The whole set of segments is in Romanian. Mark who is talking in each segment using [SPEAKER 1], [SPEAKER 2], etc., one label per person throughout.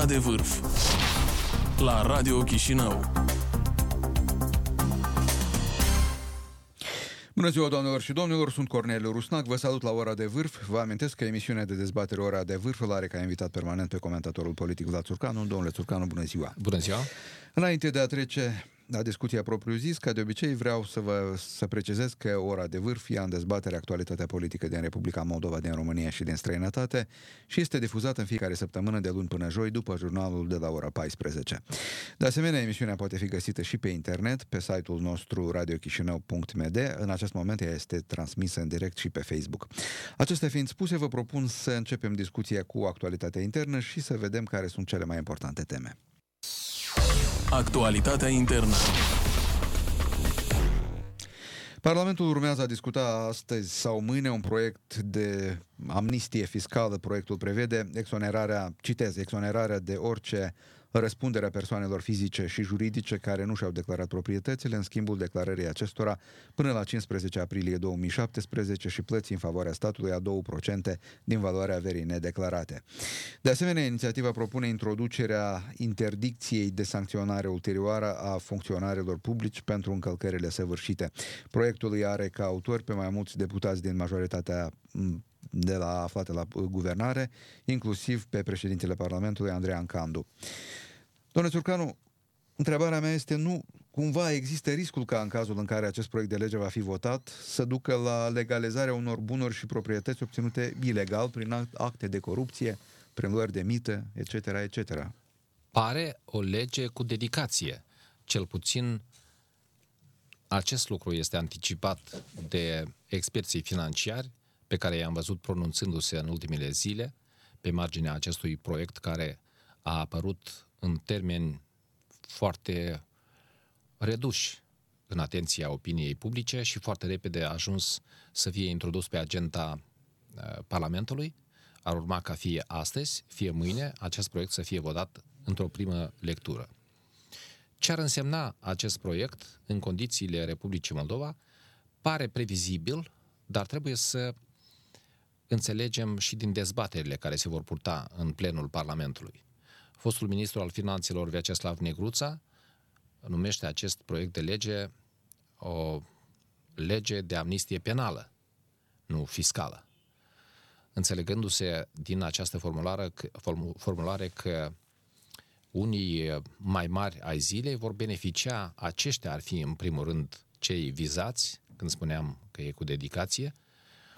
[SPEAKER 1] Ora de vârf la Radio Chișinău.
[SPEAKER 2] Bună ziua, doamnelor și domnilor, sunt Cornel Rusnac, vă salut la Ora de Vârf. Vă amintesc că emisiunea de dezbatere Ora de Vârf îl are ca invitat permanent pe comentatorul politic Vlad Țurcanu. Domnule Țurcanu, bună ziua!
[SPEAKER 3] Bună ziua!
[SPEAKER 2] Înainte de a trece la discuția propriu-zis, ca de obicei vreau să vă să precizez că ora de vârf ia în dezbatere actualitatea politică din Republica Moldova, din România și din străinătate și este difuzată în fiecare săptămână de luni până joi după jurnalul de la ora 14. De asemenea, emisiunea poate fi găsită și pe internet, pe site-ul nostru radiochișinău.md. În acest moment ea este transmisă în direct și pe Facebook. Acestea fiind spuse, vă propun să începem discuția cu actualitatea internă și să vedem care sunt cele mai importante teme.
[SPEAKER 1] Actualitatea internă.
[SPEAKER 2] Parlamentul urmează a discuta astăzi sau mâine un proiect de amnistie fiscală. Proiectul prevede exonerarea, citez, exonerarea de orice răspunderea persoanelor fizice și juridice care nu și-au declarat proprietățile în schimbul declarării acestora până la 15 aprilie 2017 și plății în favoarea statului a 2% din valoarea averii nedeclarate. De asemenea, inițiativa propune introducerea interdicției de sancționare ulterioară a funcționarilor publici pentru încălcările săvârșite. Proiectul îi are ca autori pe mai mulți deputați din majoritatea de la aflate la guvernare, inclusiv pe președintele Parlamentului, Andrei Ancandu. Domnule Țurcanu, întrebarea mea este nu cumva există riscul ca în cazul în care acest proiect de lege va fi votat să ducă la legalizarea unor bunuri și proprietăți obținute ilegal prin acte de corupție, prin luări de mită, etc., etc.
[SPEAKER 3] Pare o lege cu dedicație. Cel puțin acest lucru este anticipat de experții financiari pe care i-am văzut pronunțându-se în ultimele zile pe marginea acestui proiect care a apărut în termeni foarte reduși în atenția opiniei publice și foarte repede a ajuns să fie introdus pe agenda uh, Parlamentului. Ar urma ca fie astăzi, fie mâine, acest proiect să fie votat într-o primă lectură. Ce ar însemna acest proiect în condițiile Republicii Moldova pare previzibil, dar trebuie să înțelegem și din dezbaterile care se vor purta în plenul Parlamentului. Fostul ministru al finanțelor Vyacheslav Negruța numește acest proiect de lege o lege de amnistie penală, nu fiscală. Înțelegându-se din această formulare, formulare că unii mai mari ai zilei vor beneficia, aceștia ar fi în primul rând cei vizați, când spuneam că e cu dedicație,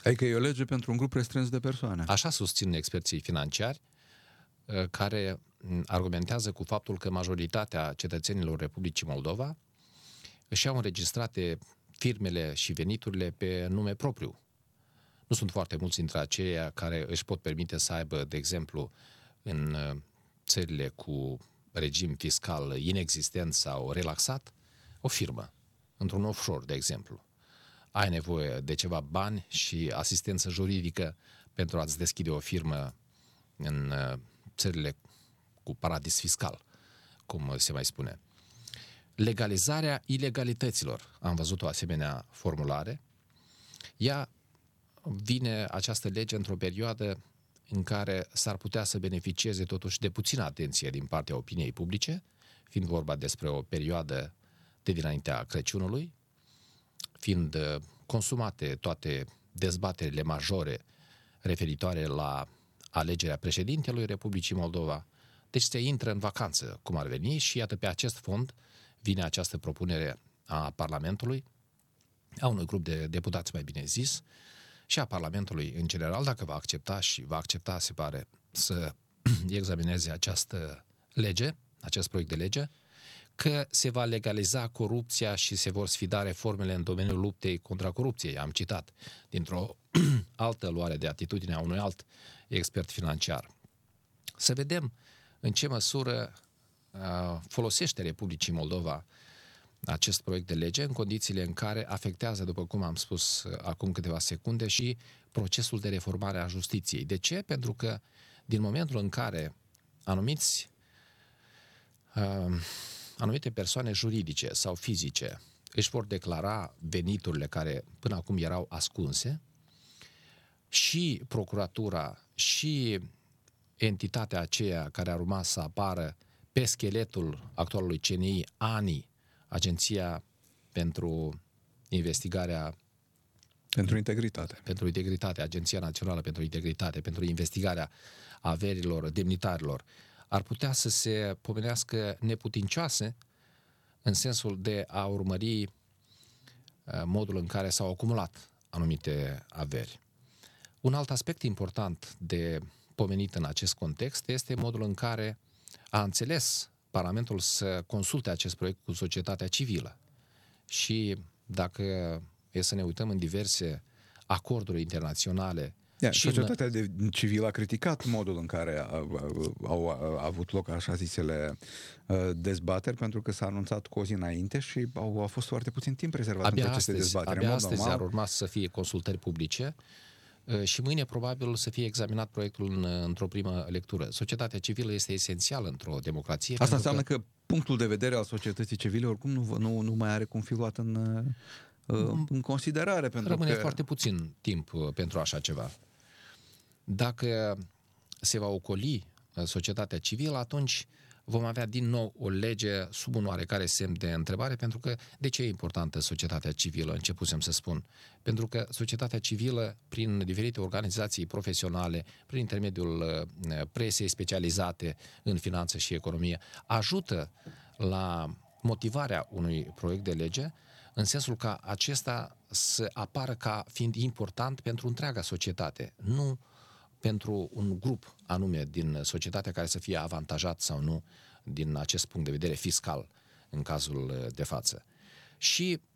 [SPEAKER 2] Adică e o lege pentru un grup restrâns de persoane.
[SPEAKER 3] Așa susțin experții financiari, uh, care argumentează cu faptul că majoritatea cetățenilor Republicii Moldova își au înregistrate firmele și veniturile pe nume propriu. Nu sunt foarte mulți dintre aceia care își pot permite să aibă, de exemplu, în uh, țările cu regim fiscal inexistent sau relaxat, o firmă, într-un offshore, de exemplu ai nevoie de ceva bani și asistență juridică pentru a-ți deschide o firmă în uh, țările cu paradis fiscal, cum se mai spune. Legalizarea ilegalităților. Am văzut o asemenea formulare. Ea vine această lege într-o perioadă în care s-ar putea să beneficieze totuși de puțină atenție din partea opiniei publice, fiind vorba despre o perioadă de dinaintea Crăciunului, fiind uh, consumate toate dezbaterile majore referitoare la alegerea președintelui Republicii Moldova, deci se intră în vacanță, cum ar veni, și iată pe acest fond vine această propunere a Parlamentului, a unui grup de deputați, mai bine zis, și a Parlamentului în general, dacă va accepta și va accepta, se pare, să examineze această lege, acest proiect de lege, că se va legaliza corupția și se vor sfida reformele în domeniul luptei contra corupției. Am citat dintr-o altă luare de atitudine a unui alt expert financiar. Să vedem în ce măsură uh, folosește Republicii Moldova acest proiect de lege în condițiile în care afectează, după cum am spus uh, acum câteva secunde, și procesul de reformare a justiției. De ce? Pentru că din momentul în care anumiți uh, anumite persoane juridice sau fizice își vor declara veniturile care până acum erau ascunse și procuratura și entitatea aceea care ar urma să apară pe scheletul actualului CNI, ANI, Agenția pentru Investigarea
[SPEAKER 2] pentru integritate.
[SPEAKER 3] Pentru integritate, Agenția Națională pentru Integritate, pentru investigarea averilor demnitarilor, ar putea să se pomenească neputincioase în sensul de a urmări uh, modul în care s-au acumulat anumite averi. Un alt aspect important de pomenit în acest context este modul în care a înțeles Parlamentul să consulte acest proiect cu societatea civilă. Și dacă e să ne uităm în diverse acorduri internaționale
[SPEAKER 2] Yeah, și societatea în... de civilă a criticat modul în care au avut loc așa zisele uh, dezbateri, pentru că s-a anunțat cu o zi înainte și au, a fost foarte puțin timp rezervat
[SPEAKER 3] abia
[SPEAKER 2] pentru aceste
[SPEAKER 3] astăzi,
[SPEAKER 2] dezbateri.
[SPEAKER 3] Abia astăzi normal. ar urma să fie consultări publice uh, și mâine probabil să fie examinat proiectul în, într-o primă lectură. Societatea civilă este esențială într-o democrație.
[SPEAKER 2] Asta înseamnă că... că punctul de vedere al societății civile oricum nu, nu, nu mai are cum fi luat în, uh, în considerare. Pentru
[SPEAKER 3] Rămâne
[SPEAKER 2] că...
[SPEAKER 3] foarte puțin timp pentru așa ceva. Dacă se va ocoli uh, societatea civilă, atunci vom avea din nou o lege sub un oarecare semn de întrebare, pentru că de ce e importantă societatea civilă, începusem să spun? Pentru că societatea civilă, prin diferite organizații profesionale, prin intermediul uh, presei specializate în finanță și economie, ajută la motivarea unui proiect de lege, în sensul ca acesta să apară ca fiind important pentru întreaga societate, nu uh, pentru un grup anume din societatea care să fie avantajat sau nu din acest punct de vedere fiscal în cazul uh, de față. Și uh,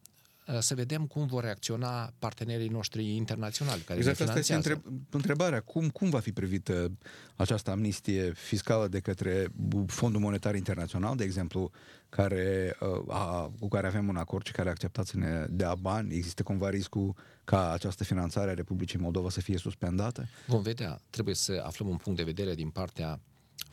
[SPEAKER 3] să vedem cum vor reacționa partenerii noștri internaționali care
[SPEAKER 2] exact,
[SPEAKER 3] ne finanțează.
[SPEAKER 2] asta este întrebarea. Cum, cum va fi privită această amnistie fiscală de către Fondul Monetar Internațional, de exemplu, care, uh, a, cu care avem un acord și care a acceptat să ne dea bani? Există cumva riscul ca această finanțare a Republicii Moldova să fie suspendată?
[SPEAKER 3] Vom vedea. Trebuie să aflăm un punct de vedere din partea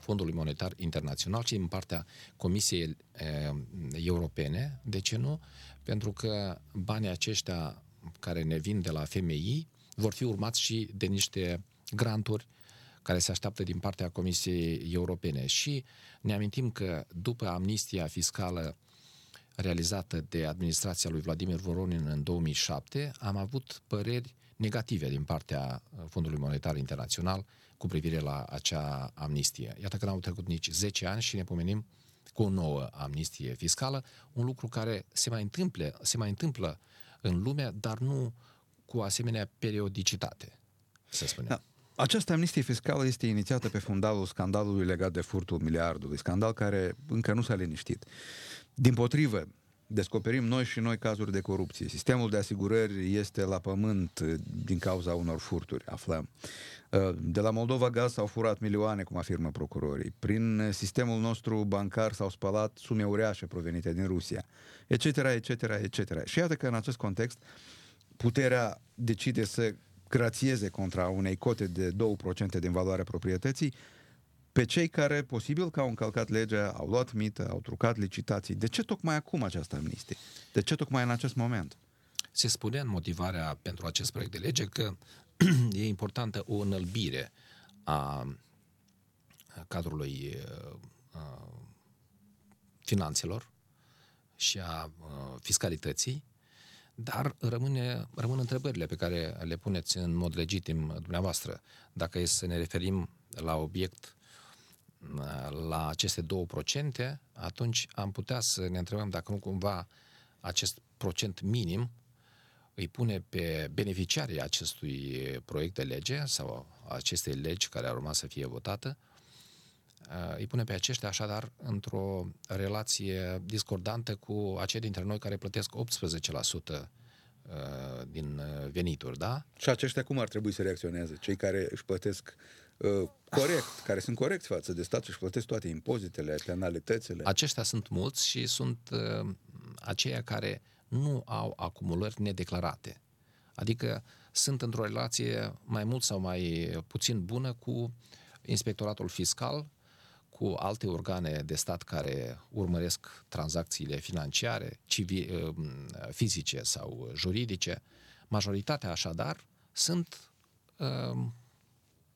[SPEAKER 3] Fondului Monetar Internațional și din partea Comisiei e, Europene. De ce nu? Pentru că banii aceștia care ne vin de la FMI vor fi urmați și de niște granturi care se așteaptă din partea Comisiei Europene. Și ne amintim că după amnistia fiscală realizată de administrația lui Vladimir Voronin în 2007, am avut păreri negative din partea Fondului Monetar Internațional cu privire la acea amnistie. Iată că n-au trecut nici 10 ani și ne pomenim cu o nouă amnistie fiscală, un lucru care se mai întâmplă, se mai întâmplă în lume, dar nu cu asemenea periodicitate, să spunem. Da.
[SPEAKER 2] Această amnistie fiscală este inițiată pe fundalul scandalului legat de furtul miliardului, scandal care încă nu s-a liniștit. Din potrivă, descoperim noi și noi cazuri de corupție. Sistemul de asigurări este la pământ uh, din cauza unor furturi, aflăm. Uh, de la Moldova Gaz s-au furat milioane, cum afirmă procurorii. Prin sistemul nostru bancar s-au spălat sume uriașe provenite din Rusia, etc., etc., etc. Și iată că în acest context puterea decide să grațieze contra unei cote de 2% din valoarea proprietății pe cei care, posibil că au încălcat legea, au luat mită, au trucat licitații. De ce tocmai acum această amnistie? De ce tocmai în acest moment?
[SPEAKER 3] Se spune în motivarea pentru acest proiect de lege că e importantă o înălbire a cadrului a finanțelor și a fiscalității, dar rămâne, rămân întrebările pe care le puneți în mod legitim dumneavoastră. Dacă e să ne referim la obiect la aceste 2%, atunci am putea să ne întrebăm dacă nu cumva acest procent minim îi pune pe beneficiarii acestui proiect de lege sau acestei legi care ar urma să fie votată, îi pune pe aceștia așadar într-o relație discordantă cu acei dintre noi care plătesc 18% din venituri, da?
[SPEAKER 2] Și aceștia cum ar trebui să reacționeze? Cei care își plătesc Uh, corect, care sunt corecți față de stat și plătesc toate impozitele, penalitățile.
[SPEAKER 3] Aceștia sunt mulți și sunt uh, aceia care nu au acumulări nedeclarate. Adică sunt într-o relație mai mult sau mai puțin bună cu inspectoratul fiscal, cu alte organe de stat care urmăresc tranzacțiile financiare, civi, uh, fizice sau juridice. Majoritatea, așadar, sunt uh,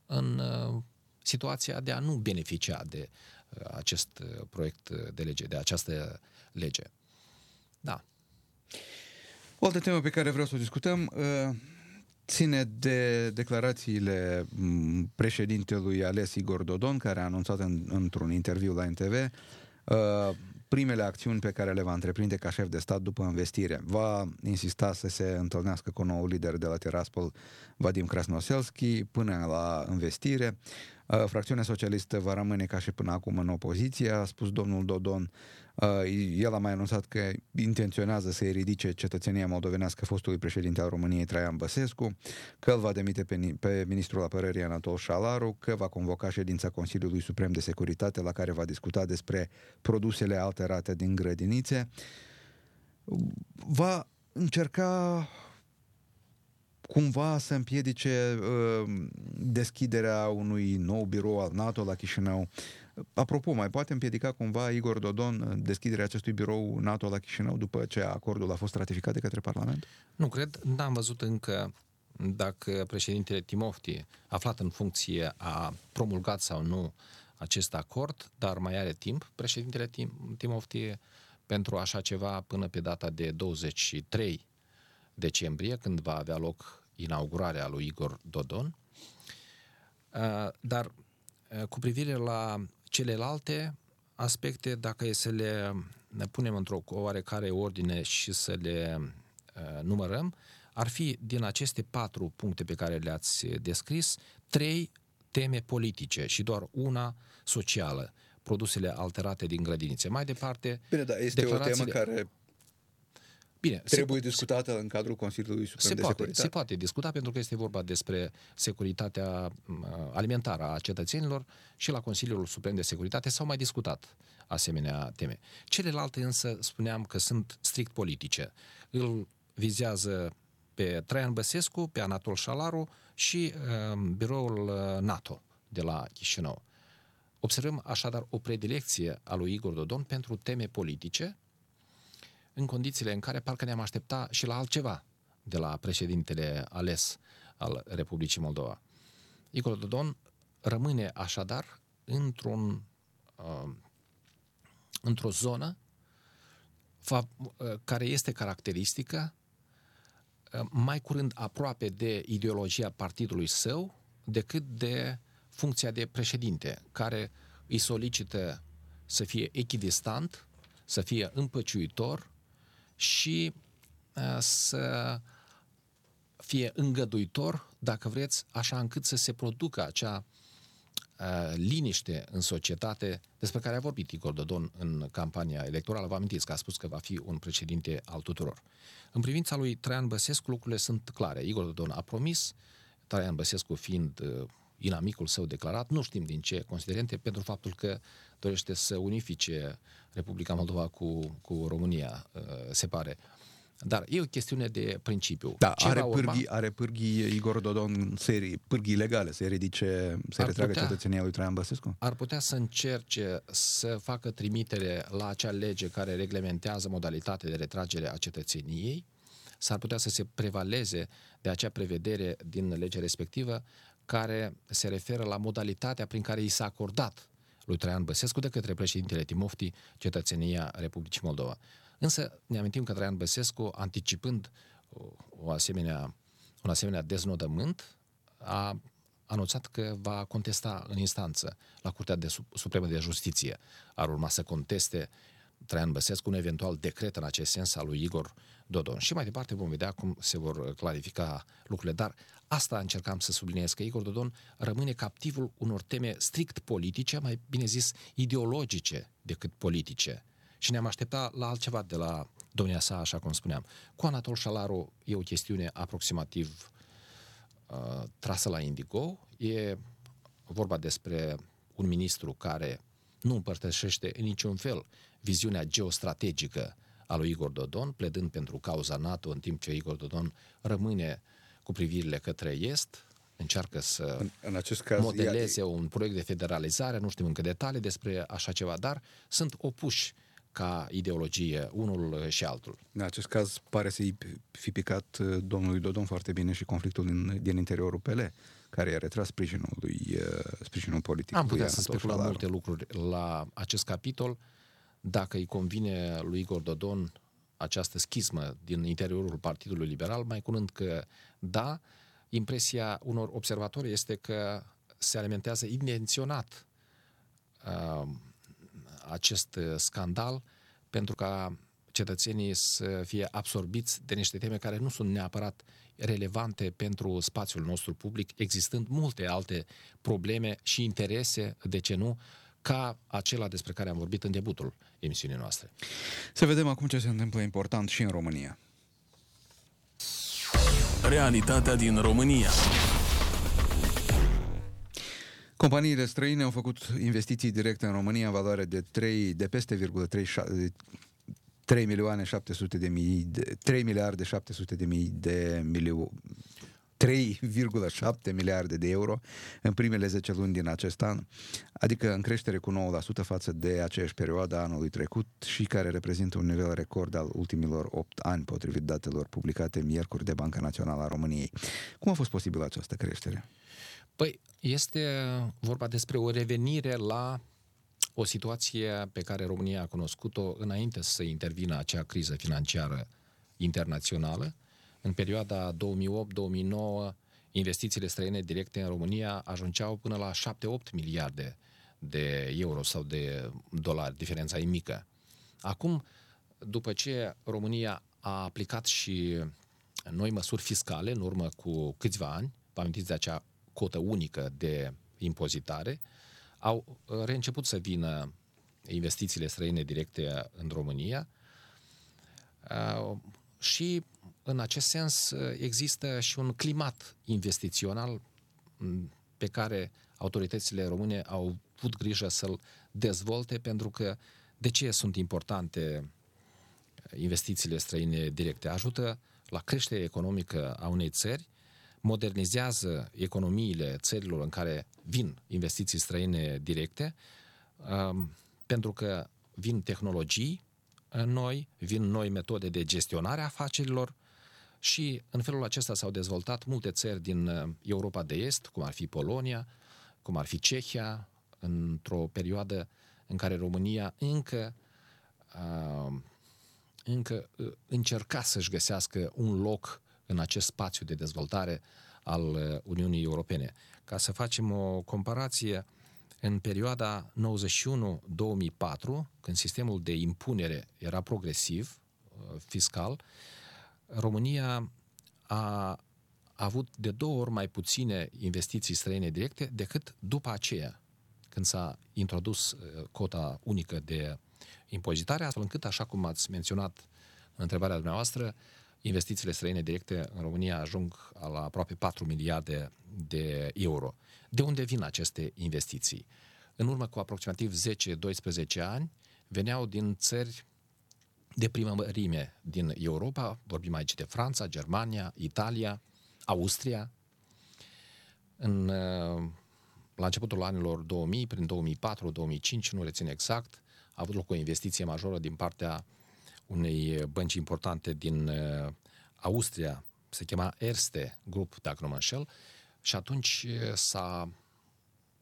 [SPEAKER 3] în uh, situația de a nu beneficia de uh, acest uh, proiect de lege, de această lege. Da.
[SPEAKER 2] O altă temă pe care vreau să o discutăm uh, ține de declarațiile mm, președintelui ales Igor Dodon, care a anunțat în, într-un interviu la NTV primele acțiuni pe care le va întreprinde ca șef de stat după investire. Va insista să se întâlnească cu nou lider de la Tiraspol, Vadim Krasnoselski, până la investire. Uh, fracțiunea socialistă va rămâne ca și până acum în opoziție, a spus domnul Dodon. Uh, el a mai anunțat că intenționează să-i ridice cetățenia moldovenească fostului președinte al României Traian Băsescu, că îl va demite pe, pe ministrul apărării Anatol Șalaru, că va convoca ședința Consiliului Suprem de Securitate la care va discuta despre produsele alterate din grădinițe. Va încerca cumva să împiedice uh, deschiderea unui nou birou al NATO la Chișinău. Apropo, mai poate împiedica cumva Igor Dodon deschiderea acestui birou NATO la Chișinău după ce acordul a fost ratificat de către Parlament?
[SPEAKER 3] Nu cred, n-am văzut încă dacă președintele Timofti, aflat în funcție, a promulgat sau nu acest acord, dar mai are timp președintele Tim- Timofti pentru așa ceva până pe data de 23 decembrie, când va avea loc inaugurarea lui Igor Dodon. Uh, dar uh, cu privire la celelalte aspecte, dacă e să le punem într-o oarecare ordine și să le uh, numărăm, ar fi din aceste patru puncte pe care le-ați descris, trei teme politice și doar una socială, produsele alterate din grădinițe. Mai departe,
[SPEAKER 2] Bine, dar este o temă care Bine, trebuie se discutată se, în cadrul Consiliului Suprem
[SPEAKER 3] se
[SPEAKER 2] de
[SPEAKER 3] poate,
[SPEAKER 2] Securitate?
[SPEAKER 3] Se poate discuta pentru că este vorba despre securitatea alimentară a cetățenilor și la Consiliul Suprem de Securitate s-au mai discutat asemenea teme. Celelalte însă spuneam că sunt strict politice. Îl vizează pe Traian Băsescu, pe Anatol Șalaru și uh, biroul uh, NATO de la Chișinău. Observăm așadar o predilecție a lui Igor Dodon pentru teme politice, în condițiile în care parcă ne-am aștepta și la altceva de la președintele ales al Republicii Moldova. Igor Dodon rămâne așadar într-un, uh, într-o zonă fa- uh, care este caracteristică uh, mai curând aproape de ideologia partidului său decât de funcția de președinte, care îi solicită să fie echidistant, să fie împăciuitor, și uh, să fie îngăduitor, dacă vreți, așa încât să se producă acea uh, liniște în societate despre care a vorbit Igor Dodon în campania electorală. Vă amintiți că a spus că va fi un președinte al tuturor. În privința lui Traian Băsescu, lucrurile sunt clare. Igor Dodon a promis, Traian Băsescu fiind uh, inamicul său declarat, nu știm din ce considerente, pentru faptul că dorește să unifice Republica Moldova cu, cu România, uh, se pare. Dar e o chestiune de principiu.
[SPEAKER 2] Da, Ce are, pârghii, are pârghii Igor Dodon, serii, pârghii legale, să ridice, să retragă putea, cetățenia lui Traian Băsescu?
[SPEAKER 3] Ar putea să încerce să facă trimitere la acea lege care reglementează modalitatea de retragere a cetățeniei, s-ar putea să se prevaleze de acea prevedere din legea respectivă care se referă la modalitatea prin care i s-a acordat lui Traian Băsescu de către președintele Timofti cetățenia Republicii Moldova. Însă ne amintim că Traian Băsescu, anticipând o asemenea, un asemenea deznodământ, a anunțat că va contesta în instanță la Curtea de Supremă de Justiție. Ar urma să conteste Traian Băsescu un eventual decret în acest sens al lui Igor Dodon. Și mai departe vom vedea cum se vor clarifica lucrurile. Dar asta încercam să subliniez, că Igor Dodon rămâne captivul unor teme strict politice, mai bine zis ideologice decât politice. Și ne-am așteptat la altceva de la domnia sa, așa cum spuneam. Cu Anatol Șalaru e o chestiune aproximativ uh, trasă la indigo. E vorba despre un ministru care nu împărtășește în niciun fel viziunea geostrategică a lui Igor Dodon, pledând pentru cauza NATO, în timp ce Igor Dodon rămâne cu privirile către Est, încearcă să în, în acest caz, modeleze ea... un proiect de federalizare, nu știm încă detalii despre așa ceva, dar sunt opuși ca ideologie unul și altul.
[SPEAKER 2] În acest caz pare să-i fi picat uh, domnului Dodon foarte bine și conflictul din, din interiorul PL, care i-a retras sprijinul, lui, uh, sprijinul politic.
[SPEAKER 3] Am
[SPEAKER 2] cu
[SPEAKER 3] putea
[SPEAKER 2] Iana
[SPEAKER 3] să speculăm
[SPEAKER 2] Toșalaru.
[SPEAKER 3] multe lucruri la acest capitol. Dacă îi convine lui Igor Dodon această schismă din interiorul Partidului Liberal, mai curând că da, impresia unor observatori este că se alimentează intenționat uh, acest uh, scandal pentru ca cetățenii să fie absorbiți de niște teme care nu sunt neapărat relevante pentru spațiul nostru public, existând multe alte probleme și interese, de ce nu, ca acela despre care am vorbit în debutul emisiunii noastre.
[SPEAKER 2] Să vedem acum ce se întâmplă important și în România.
[SPEAKER 1] Realitatea din România.
[SPEAKER 2] Companiile străine au făcut investiții directe în România în valoare de 3, de peste 3 milioane 700 de mii, de, 3 miliarde 700 de mii de milio, 3,7 miliarde de euro în primele 10 luni din acest an, adică în creștere cu 9% față de aceeași perioadă a anului trecut și care reprezintă un nivel record al ultimilor 8 ani, potrivit datelor publicate miercuri de Banca Națională a României. Cum a fost posibilă această creștere?
[SPEAKER 3] Păi, este vorba despre o revenire la o situație pe care România a cunoscut-o înainte să intervină acea criză financiară internațională. În perioada 2008-2009, investițiile străine directe în România ajungeau până la 7-8 miliarde de euro sau de dolari, diferența e mică. Acum, după ce România a aplicat și noi măsuri fiscale în urmă cu câțiva ani, vă amintiți de acea cotă unică de impozitare, au reînceput să vină investițiile străine directe în România uh, și în acest sens există și un climat investițional pe care autoritățile române au avut grijă să-l dezvolte pentru că de ce sunt importante investițiile străine directe? Ajută la creșterea economică a unei țări, modernizează economiile țărilor în care vin investiții străine directe, um, pentru că vin tehnologii noi, vin noi metode de gestionare a afacerilor și în felul acesta s-au dezvoltat multe țări din uh, Europa de Est, cum ar fi Polonia, cum ar fi Cehia, într-o perioadă în care România încă uh, încă uh, încerca să-și găsească un loc în acest spațiu de dezvoltare al Uniunii Europene. Ca să facem o comparație, în perioada 91-2004, când sistemul de impunere era progresiv, fiscal, România a avut de două ori mai puține investiții străine directe decât după aceea, când s-a introdus cota unică de impozitare, astfel încât, așa cum ați menționat în întrebarea dumneavoastră, investițiile străine directe în România ajung la aproape 4 miliarde de euro. De unde vin aceste investiții? În urmă cu aproximativ 10-12 ani, veneau din țări de primărime din Europa, vorbim aici de Franța, Germania, Italia, Austria. În, la începutul anilor 2000, prin 2004-2005, nu rețin exact, a avut loc o investiție majoră din partea unei bănci importante din Austria, se chema Erste Group, dacă nu mă înșel, și atunci s-a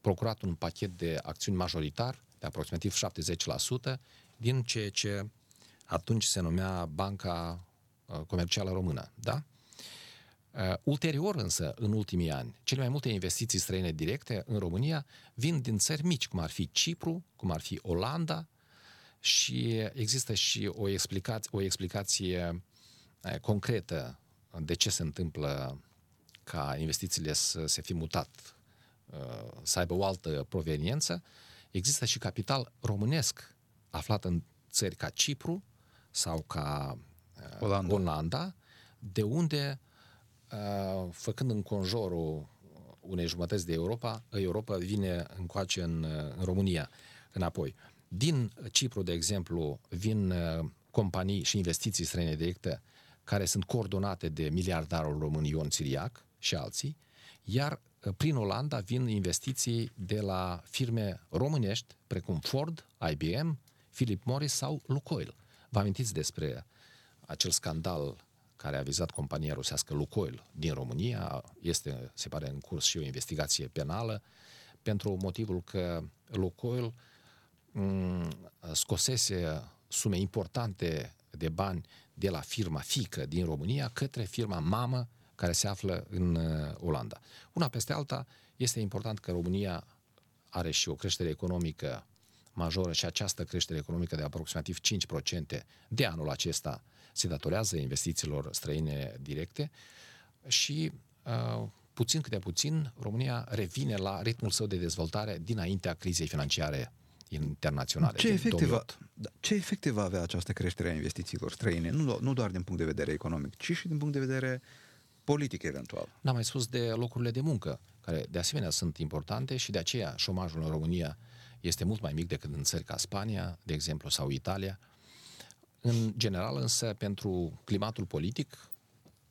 [SPEAKER 3] procurat un pachet de acțiuni majoritar de aproximativ 70% din ceea ce atunci se numea Banca Comercială Română, da? Uh, ulterior însă, în ultimii ani, cele mai multe investiții străine directe în România vin din țări mici, cum ar fi Cipru, cum ar fi Olanda și există și o explicație, o explicație uh, concretă de ce se întâmplă ca investițiile să se fi mutat, uh, să aibă o altă proveniență. Există și capital românesc aflat în țări ca Cipru sau ca
[SPEAKER 2] Olanda,
[SPEAKER 3] Olanda de unde Uh, făcând în conjurul unei jumătăți de Europa, Europa vine încoace în, în România, înapoi. Din Cipru, de exemplu, vin uh, companii și investiții străine directe care sunt coordonate de miliardarul român Ion Țiriac și alții, iar uh, prin Olanda vin investiții de la firme românești, precum Ford, IBM, Philip Morris sau Lukoil. Vă amintiți despre acel scandal care a vizat compania rusească Lukoil din România. Este, se pare, în curs și o investigație penală pentru motivul că Lukoil mm, scosese sume importante de bani de la firma fică din România către firma mamă care se află în uh, Olanda. Una peste alta, este important că România are și o creștere economică majoră și această creștere economică de aproximativ 5% de anul acesta se datorează investițiilor străine directe și uh, puțin câte puțin România revine la ritmul său de dezvoltare dinaintea crizei financiare internaționale.
[SPEAKER 2] Ce efecte, va, da, ce efecte va avea această creștere a investițiilor străine? Nu, nu doar din punct de vedere economic, ci și din punct de vedere politic eventual.
[SPEAKER 3] N-am mai spus de locurile de muncă, care de asemenea sunt importante și de aceea șomajul în România este mult mai mic decât în țări ca Spania, de exemplu, sau Italia. În general, însă, pentru climatul politic,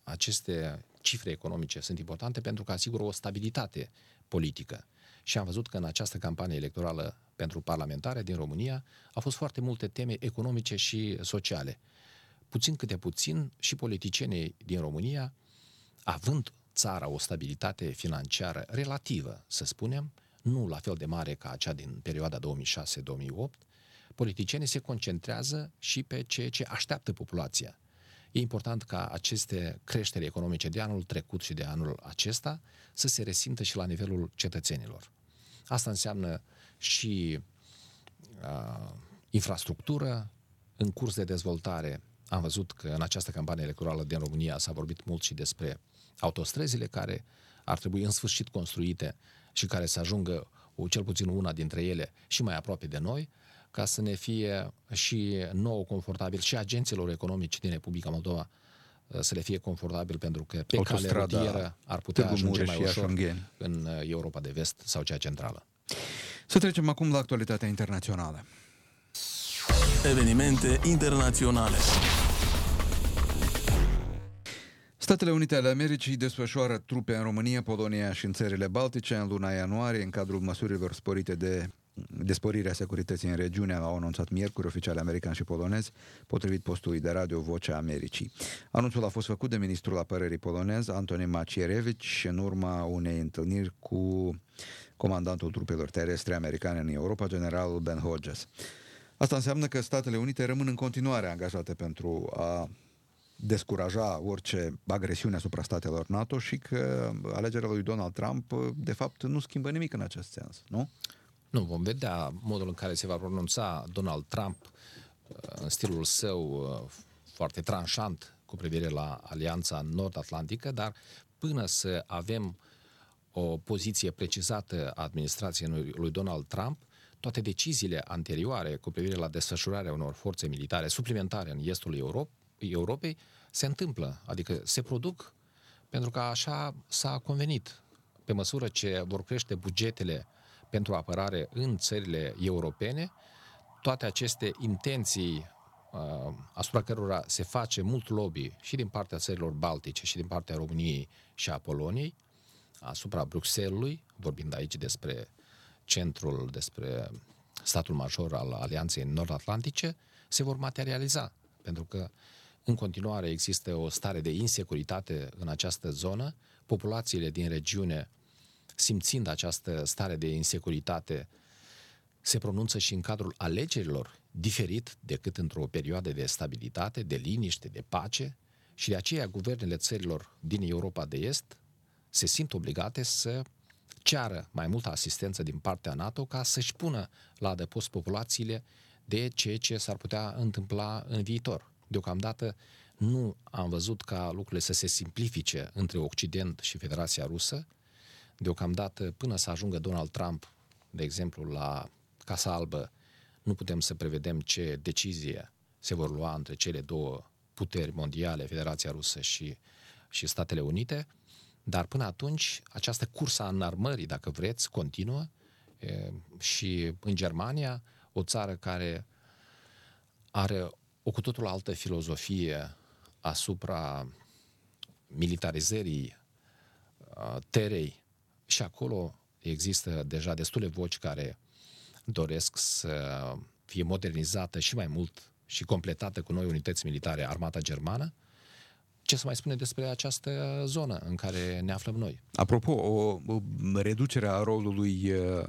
[SPEAKER 3] aceste cifre economice sunt importante pentru că asigură o stabilitate politică. Și am văzut că în această campanie electorală pentru parlamentare din România au fost foarte multe teme economice și sociale. Puțin câte puțin și politicienii din România, având țara o stabilitate financiară relativă, să spunem, nu la fel de mare ca cea din perioada 2006-2008, politicienii se concentrează și pe ceea ce așteaptă populația. E important ca aceste creșteri economice de anul trecut și de anul acesta să se resimtă și la nivelul cetățenilor. Asta înseamnă și uh, infrastructură în curs de dezvoltare. Am văzut că în această campanie electorală din România s-a vorbit mult și despre autostrăzile care ar trebui în sfârșit construite și care să ajungă, cel puțin una dintre ele, și mai aproape de noi, ca să ne fie și nouă confortabil și agenților economici din Republica Moldova să le fie confortabil pentru că pe cale rutieră ar putea ajunge mai ușor în Europa de Vest sau cea centrală.
[SPEAKER 2] Să trecem acum la actualitatea internațională.
[SPEAKER 1] Evenimente internaționale.
[SPEAKER 2] Statele Unite ale Americii desfășoară trupe în România, Polonia și în țările Baltice în luna ianuarie în cadrul măsurilor sporite de desporirea securității în regiune, au anunțat miercuri oficiale americani și polonezi, potrivit postului de radio Vocea Americii. Anunțul a fost făcut de ministrul apărării polonez, Antoni Macierewicz, în urma unei întâlniri cu comandantul trupelor terestre americane în Europa, generalul Ben Hodges. Asta înseamnă că Statele Unite rămân în continuare angajate pentru a descuraja orice agresiune asupra statelor NATO și că alegerea lui Donald Trump, de fapt, nu schimbă nimic în acest sens, nu?
[SPEAKER 3] Nu, vom vedea modul în care se va pronunța Donald Trump uh, în stilul său uh, foarte tranșant cu privire la Alianța Nord-Atlantică, dar până să avem o poziție precizată a administrației lui Donald Trump, toate deciziile anterioare cu privire la desfășurarea unor forțe militare suplimentare în estul Europei se întâmplă, adică se produc pentru că așa s-a convenit. Pe măsură ce vor crește bugetele pentru apărare în țările europene, toate aceste intenții uh, asupra cărora se face mult lobby și din partea țărilor baltice și din partea României și a Poloniei, asupra Bruxellesului, vorbind aici despre centrul, despre statul major al Alianței Nord-Atlantice, se vor materializa. Pentru că în continuare există o stare de insecuritate în această zonă, populațiile din regiune, simțind această stare de insecuritate, se pronunță și în cadrul alegerilor diferit decât într-o perioadă de stabilitate, de liniște, de pace și de aceea guvernele țărilor din Europa de Est se simt obligate să ceară mai multă asistență din partea NATO ca să-și pună la adăpost populațiile de ceea ce s-ar putea întâmpla în viitor. Deocamdată nu am văzut ca lucrurile să se simplifice între Occident și Federația Rusă. Deocamdată, până să ajungă Donald Trump, de exemplu, la Casa Albă, nu putem să prevedem ce decizie se vor lua între cele două puteri mondiale, Federația Rusă și, și Statele Unite. Dar până atunci, această cursă a înarmării, dacă vreți, continuă e, și în Germania, o țară care are o cu totul altă filozofie asupra militarizării terei și acolo există deja destule voci care doresc să fie modernizată și mai mult și completată cu noi unități militare armata germană. Ce să mai spune despre această zonă în care ne aflăm noi?
[SPEAKER 2] Apropo, o, o reducere a rolului uh,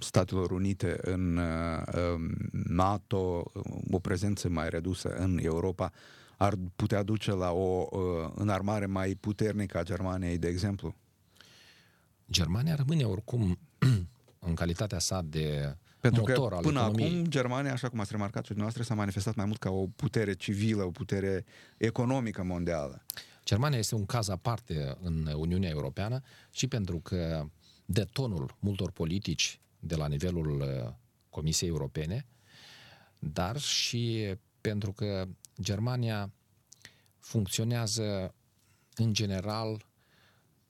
[SPEAKER 2] Statelor Unite în uh, um, NATO, o prezență mai redusă în Europa, ar putea duce la o uh, înarmare mai puternică a Germaniei, de exemplu?
[SPEAKER 3] Germania rămâne oricum în calitatea sa de
[SPEAKER 2] pentru
[SPEAKER 3] motor
[SPEAKER 2] că
[SPEAKER 3] al
[SPEAKER 2] până
[SPEAKER 3] economiei.
[SPEAKER 2] acum Germania, așa cum ați remarcat și dumneavoastră, s-a manifestat mai mult ca o putere civilă, o putere economică mondială.
[SPEAKER 3] Germania este un caz aparte în Uniunea Europeană și pentru că de tonul multor politici de la nivelul uh, Comisiei Europene, dar și pentru că Germania funcționează în general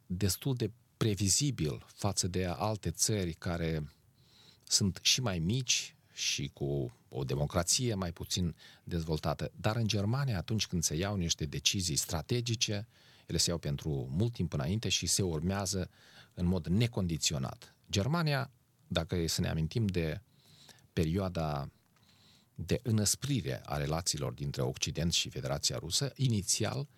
[SPEAKER 3] destul de previzibil față de alte țări care sunt și mai mici și cu o democrație mai puțin dezvoltată. Dar în Germania, atunci când se iau niște decizii strategice, ele se iau pentru mult timp înainte și se urmează în mod necondiționat. Germania, dacă e să ne amintim de perioada de înăsprire a relațiilor dintre Occident și Federația Rusă, inițial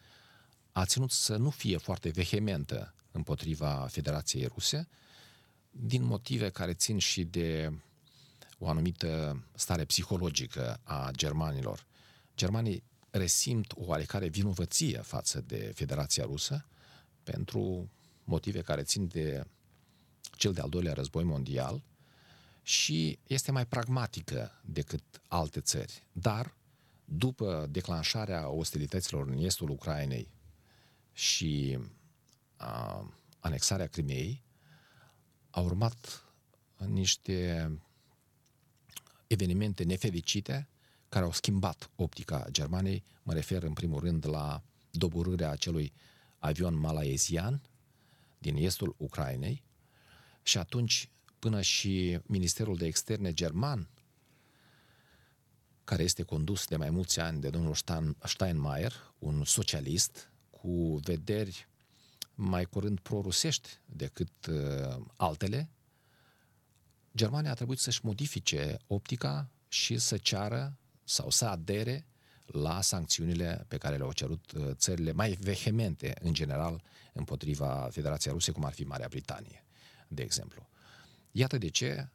[SPEAKER 3] a ținut să nu fie foarte vehementă împotriva Federației Ruse, din motive care țin și de o anumită stare psihologică a germanilor. Germanii resimt o oarecare vinovăție față de Federația Rusă pentru motive care țin de cel de-al doilea război mondial și este mai pragmatică decât alte țări. Dar, după declanșarea ostilităților în estul Ucrainei și a, anexarea Crimeei, au urmat niște evenimente nefericite care au schimbat optica Germaniei. Mă refer în primul rând la doborârea acelui avion malaezian din estul Ucrainei și atunci până și Ministerul de Externe german, care este condus de mai mulți ani de domnul Steinmeier, un socialist cu vederi mai curând prorusești decât uh, altele, Germania a trebuit să-și modifice optica și să ceară sau să adere la sancțiunile pe care le-au cerut uh, țările mai vehemente, în general, împotriva Federației Ruse, cum ar fi Marea Britanie, de exemplu. Iată de ce,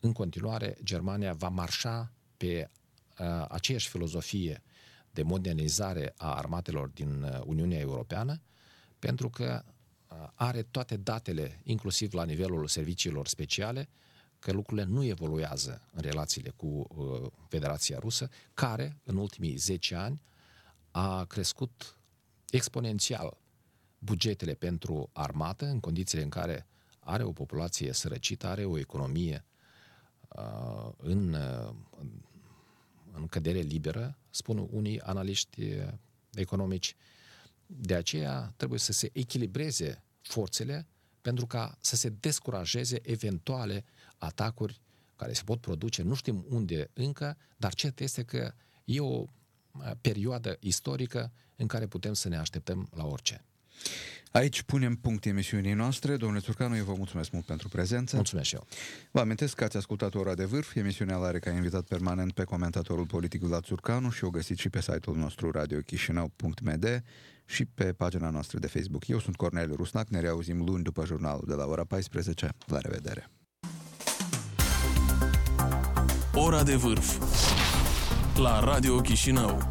[SPEAKER 3] în continuare, Germania va marșa pe uh, aceeași filozofie de modernizare a armatelor din uh, Uniunea Europeană, pentru că uh, are toate datele, inclusiv la nivelul serviciilor speciale, că lucrurile nu evoluează în relațiile cu uh, Federația Rusă, care în ultimii 10 ani a crescut exponențial bugetele pentru armată în condițiile în care are o populație sărăcită, are o economie uh, în, uh, în cădere liberă, spun unii analiști uh, economici. De aceea trebuie să se echilibreze forțele pentru ca să se descurajeze eventuale atacuri care se pot produce, nu știm unde încă, dar cert este că e o uh, perioadă istorică în care putem să ne așteptăm la orice.
[SPEAKER 2] Aici punem punct emisiunii noastre. Domnule Turcanu, eu vă mulțumesc mult pentru prezență.
[SPEAKER 3] Mulțumesc și eu.
[SPEAKER 2] Vă amintesc că ați ascultat Ora de Vârf. Emisiunea are ca invitat permanent pe comentatorul politic Vlad Turcanu și o găsiți și pe site-ul nostru radiochișinău.md și pe pagina noastră de Facebook. Eu sunt Corneliu Rusnac, ne reauzim luni după jurnalul de la ora 14. La revedere!
[SPEAKER 1] Ora de vârf la Radio Chișinău